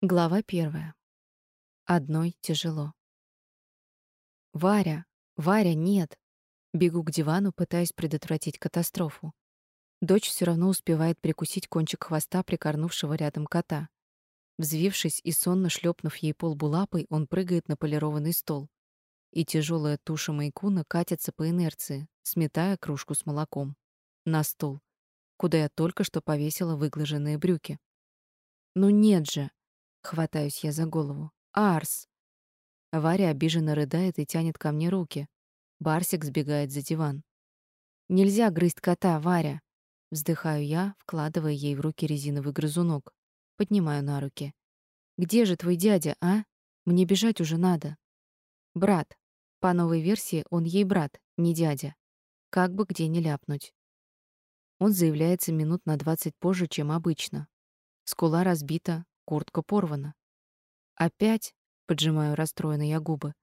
Глава первая. Одной тяжело. Варя, Варя, нет. Бегу к дивану, пытаясь предотвратить катастрофу. Дочь все равно успевает прикусить кончик хвоста прикорнувшего рядом кота. Взвившись и сонно шлепнув ей полбу лапой, он прыгает на полированный стол. И тяжелая туша Майкуна катится по инерции, сметая кружку с молоком. На стол, куда я только что повесила выглаженные брюки. Ну нет же, Хватаюсь я за голову. Арс. Варя обиженно рыдает и тянет ко мне руки. Барсик сбегает за диван. Нельзя грызть кота, Варя. Вздыхаю я, вкладывая ей в руки резиновый грызунок. Поднимаю на руки. Где же твой дядя, а? Мне бежать уже надо. Брат. По новой версии он ей брат, не дядя. Как бы где ни ляпнуть. Он заявляется минут на двадцать позже, чем обычно. Скула разбита, Куртка порвана. Опять, поджимаю расстроенно я губы.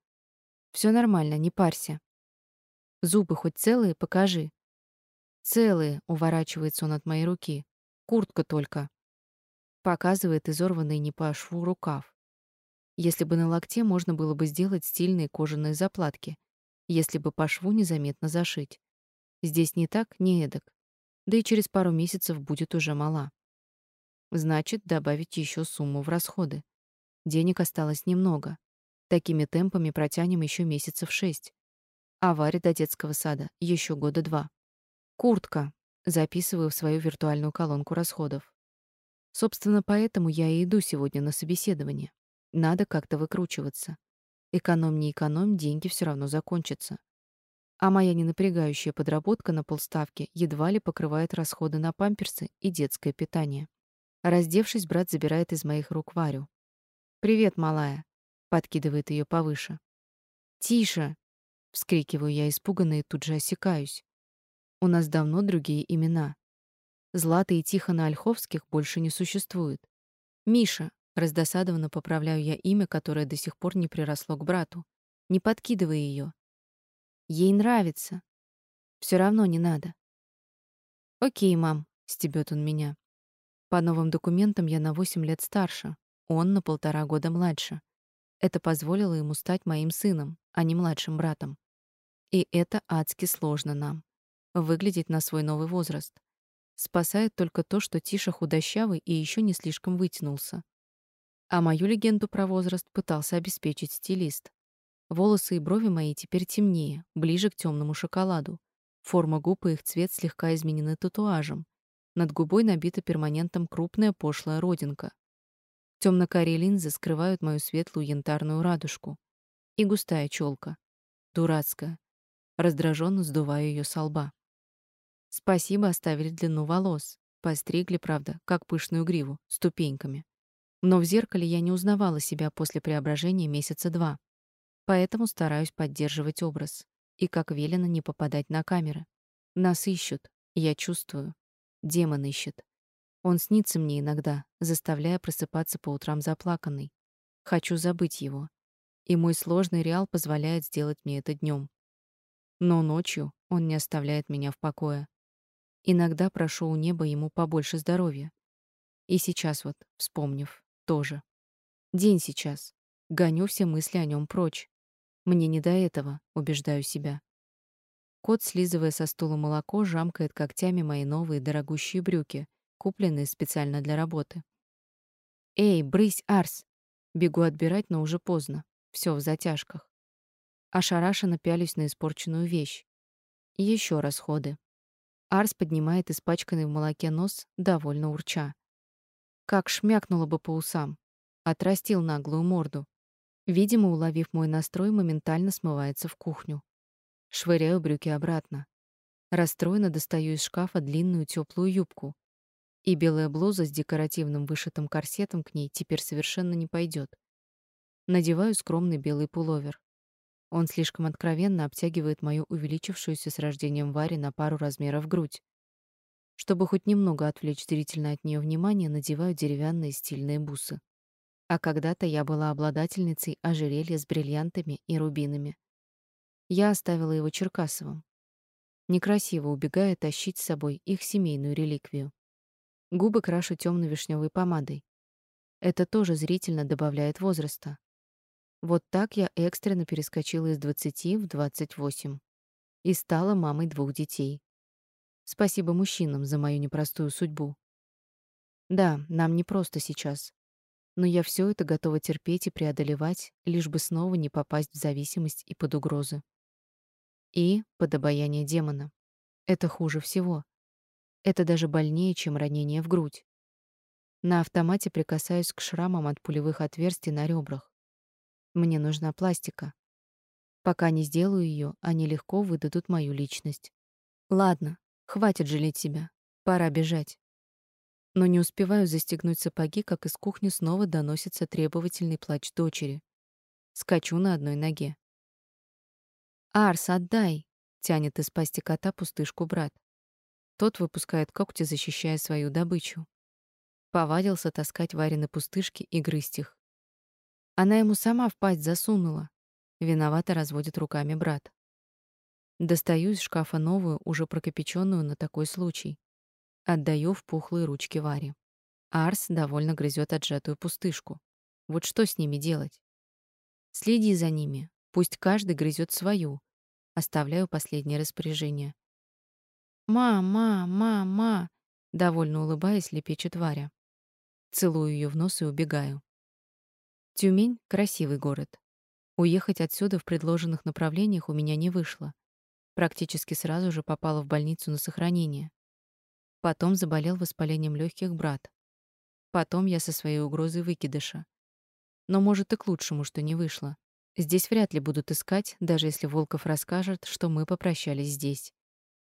Все нормально, не парься. Зубы хоть целые, покажи. Целые, уворачивается он от моей руки. Куртка только. Показывает изорванный не по шву рукав. Если бы на локте можно было бы сделать стильные кожаные заплатки, если бы по шву незаметно зашить. Здесь не так, не эдак. Да и через пару месяцев будет уже мала. Значит, добавить еще сумму в расходы. Денег осталось немного. Такими темпами протянем еще месяцев шесть. А до детского сада еще года два. Куртка. Записываю в свою виртуальную колонку расходов. Собственно, поэтому я и иду сегодня на собеседование. Надо как-то выкручиваться. Экономь не экономь, деньги все равно закончатся. А моя ненапрягающая подработка на полставки едва ли покрывает расходы на памперсы и детское питание. Раздевшись, брат забирает из моих рук Варю. «Привет, малая», — подкидывает ее повыше. «Тише!» — вскрикиваю я испуганно и тут же осекаюсь. У нас давно другие имена. Злата и Тихона Ольховских больше не существует. Миша, раздосадованно поправляю я имя, которое до сих пор не приросло к брату. Не подкидывай ее. Ей нравится. Все равно не надо. Окей, мам, стебет он меня. По новым документам я на 8 лет старше, он на полтора года младше. Это позволило ему стать моим сыном, а не младшим братом. И это адски сложно нам выглядеть на свой новый возраст. Спасает только то, что Тиша худощавый и еще не слишком вытянулся. А мою легенду про возраст пытался обеспечить стилист. Волосы и брови мои теперь темнее, ближе к темному шоколаду. Форма губ и их цвет слегка изменены татуажем. Над губой набита перманентом крупная пошлая родинка. Темно-карие линзы скрывают мою светлую янтарную радужку. И густая челка. Дурацкая. Раздраженно сдуваю ее со лба. Спасибо, оставили длину волос. Постригли, правда, как пышную гриву, ступеньками. Но в зеркале я не узнавала себя после преображения месяца два. Поэтому стараюсь поддерживать образ. И, как велено, не попадать на камеры. Нас ищут, я чувствую. Демон ищет. Он снится мне иногда, заставляя просыпаться по утрам заплаканной. Хочу забыть его. И мой сложный реал позволяет сделать мне это днем. Но ночью он не оставляет меня в покое. Иногда прошу у неба ему побольше здоровья. И сейчас вот, вспомнив, тоже. День сейчас. Гоню все мысли о нем прочь. Мне не до этого, убеждаю себя. Кот, слизывая со стула молоко, жамкает когтями мои новые дорогущие брюки, купленные специально для работы. «Эй, брысь, Арс!» Бегу отбирать, но уже поздно. Все в затяжках. Ошарашенно пялюсь на испорченную вещь. Еще расходы. Арс поднимает испачканный в молоке нос, довольно урча. Как шмякнуло бы по усам. Отрастил наглую морду. Видимо, уловив мой настрой, моментально смывается в кухню. Швыряю брюки обратно. Расстроенно достаю из шкафа длинную теплую юбку. И белая блуза с декоративным вышитым корсетом к ней теперь совершенно не пойдет. Надеваю скромный белый пуловер. Он слишком откровенно обтягивает мою увеличившуюся с рождением Вари на пару размеров грудь. Чтобы хоть немного отвлечь зрительно от нее внимание, надеваю деревянные стильные бусы. А когда-то я была обладательницей ожерелья с бриллиантами и рубинами. Я оставила его Черкасовым. Некрасиво убегая тащить с собой их семейную реликвию. Губы крашу темно-вишневой помадой. Это тоже зрительно добавляет возраста. Вот так я экстренно перескочила из 20 в 28 и стала мамой двух детей. Спасибо мужчинам за мою непростую судьбу. Да, нам не просто сейчас. Но я все это готова терпеть и преодолевать, лишь бы снова не попасть в зависимость и под угрозы. И под обаяние демона. Это хуже всего. Это даже больнее, чем ранение в грудь. На автомате прикасаюсь к шрамам от пулевых отверстий на ребрах. Мне нужна пластика. Пока не сделаю ее, они легко выдадут мою личность. Ладно, хватит жалеть себя. Пора бежать. Но не успеваю застегнуть сапоги, как из кухни снова доносится требовательный плач дочери. Скачу на одной ноге. «Арс, отдай!» — тянет из пасти кота пустышку брат. Тот выпускает когти, защищая свою добычу. Повадился таскать Варины пустышки и грызть их. Она ему сама в пасть засунула. Виновато разводит руками брат. Достаю из шкафа новую, уже прокипяченную на такой случай. Отдаю в пухлые ручки Варе. Арс довольно грызет отжатую пустышку. Вот что с ними делать? Следи за ними. Пусть каждый грызет свою. Оставляю последнее распоряжение. «Ма, ма, ма, ма!» Довольно улыбаясь, лепечет Варя. Целую ее в нос и убегаю. Тюмень — красивый город. Уехать отсюда в предложенных направлениях у меня не вышло. Практически сразу же попала в больницу на сохранение. Потом заболел воспалением легких брат. Потом я со своей угрозой выкидыша. Но, может, и к лучшему, что не вышло. Здесь вряд ли будут искать, даже если Волков расскажет, что мы попрощались здесь.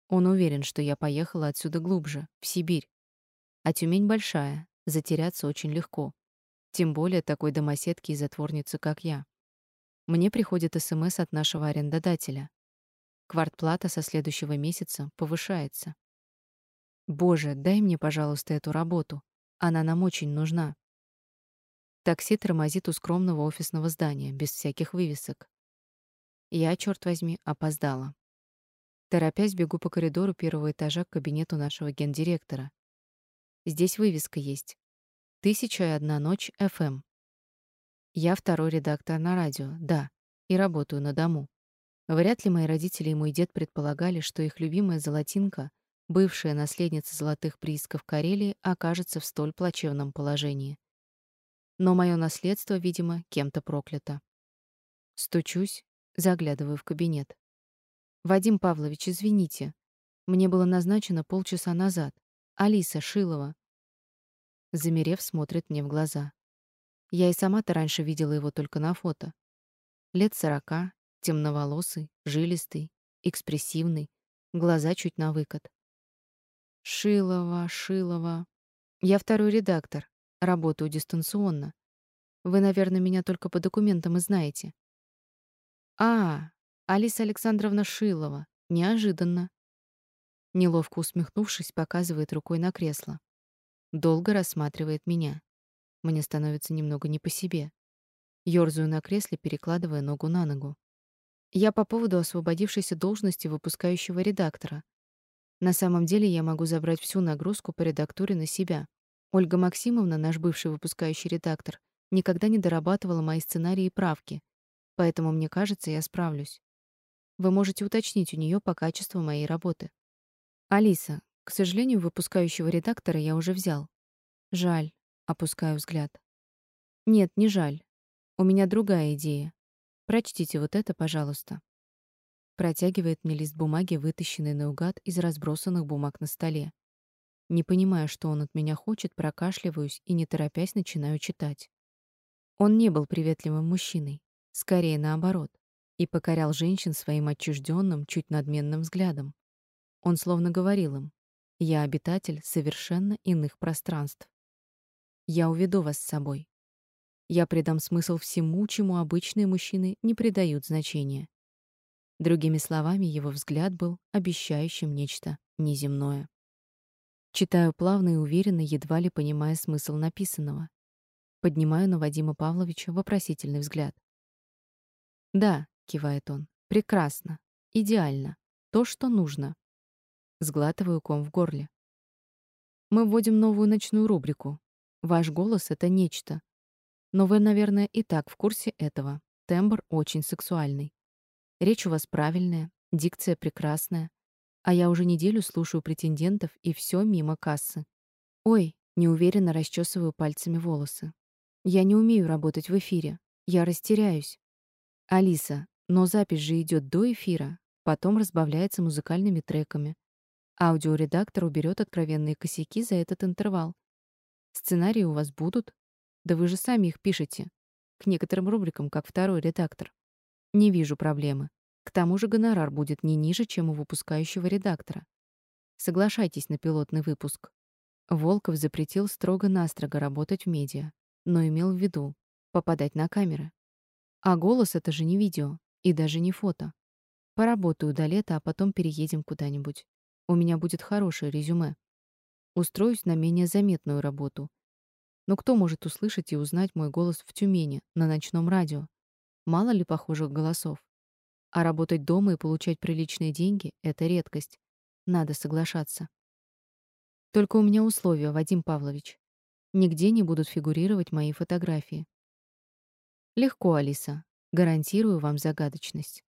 Он уверен, что я поехала отсюда глубже, в Сибирь. А Тюмень большая, затеряться очень легко. Тем более такой домоседки и затворницы, как я. Мне приходит СМС от нашего арендодателя. Квартплата со следующего месяца повышается. Боже, дай мне, пожалуйста, эту работу. Она нам очень нужна. Такси тормозит у скромного офисного здания, без всяких вывесок. Я, черт возьми, опоздала. Торопясь, бегу по коридору первого этажа к кабинету нашего гендиректора. Здесь вывеска есть. «Тысяча и одна ночь FM. Я второй редактор на радио, да, и работаю на дому. Вряд ли мои родители и мой дед предполагали, что их любимая золотинка, бывшая наследница золотых приисков Карелии, окажется в столь плачевном положении. Но мое наследство, видимо, кем-то проклято. Стучусь, заглядываю в кабинет. «Вадим Павлович, извините. Мне было назначено полчаса назад. Алиса Шилова. Замерев, смотрит мне в глаза. Я и сама-то раньше видела его только на фото. Лет сорока, темноволосый, жилистый, экспрессивный, глаза чуть на выкат. Шилова, Шилова. Я второй редактор, работаю дистанционно. Вы, наверное, меня только по документам и знаете. А, Алиса Александровна Шилова. Неожиданно. Неловко усмехнувшись, показывает рукой на кресло. Долго рассматривает меня. Мне становится немного не по себе. Ёрзаю на кресле, перекладывая ногу на ногу. Я по поводу освободившейся должности выпускающего редактора. На самом деле я могу забрать всю нагрузку по редактуре на себя. Ольга Максимовна, наш бывший выпускающий редактор, никогда не дорабатывала мои сценарии и правки, поэтому мне кажется, я справлюсь. Вы можете уточнить у нее по качеству моей работы. Алиса, к сожалению, выпускающего редактора я уже взял. Жаль, опускаю взгляд. Нет, не жаль. У меня другая идея. Прочтите вот это, пожалуйста. Протягивает мне лист бумаги, вытащенный наугад из разбросанных бумаг на столе. Не понимая, что он от меня хочет, прокашливаюсь и не торопясь начинаю читать. Он не был приветливым мужчиной, скорее наоборот, и покорял женщин своим отчужденным, чуть надменным взглядом. Он словно говорил им: я обитатель совершенно иных пространств. Я уведу вас с собой. Я придам смысл всему, чему обычные мужчины не придают значения. Другими словами, его взгляд был обещающим нечто неземное. Читаю плавно и уверенно, едва ли понимая смысл написанного. Поднимаю на Вадима Павловича вопросительный взгляд. «Да», — кивает он, — «прекрасно, идеально, то, что нужно. Сглатываю ком в горле. Мы вводим новую ночную рубрику. Ваш голос — это нечто, Но вы, наверное, и так в курсе этого. Тембр очень сексуальный. Речь у вас правильная, дикция прекрасная. А я уже неделю слушаю претендентов, и все мимо кассы. Ой, неуверенно расчесываю пальцами волосы. Я не умею работать в эфире. Я растеряюсь. Алиса, но запись же идет до эфира, потом разбавляется музыкальными треками. Аудиоредактор уберет откровенные косяки за этот интервал. Сценарии у вас будут? Да вы же сами их пишете. К некоторым рубрикам, как второй редактор. Не вижу проблемы. К тому же гонорар будет не ниже, чем у выпускающего редактора. Соглашайтесь на пилотный выпуск. Волков запретил строго-настрого работать в медиа, но имел в виду попадать на камеры. А голос — это же не видео и даже не фото. Поработаю до лета, а потом переедем куда-нибудь. У меня будет хорошее резюме. Устроюсь на менее заметную работу. Но кто может услышать и узнать мой голос в Тюмени на ночном радио? Мало ли похожих голосов. А работать дома и получать приличные деньги — это редкость. Надо соглашаться. Только у меня условия, Вадим Павлович. Нигде не будут фигурировать мои фотографии. Легко, Алиса. Гарантирую вам загадочность.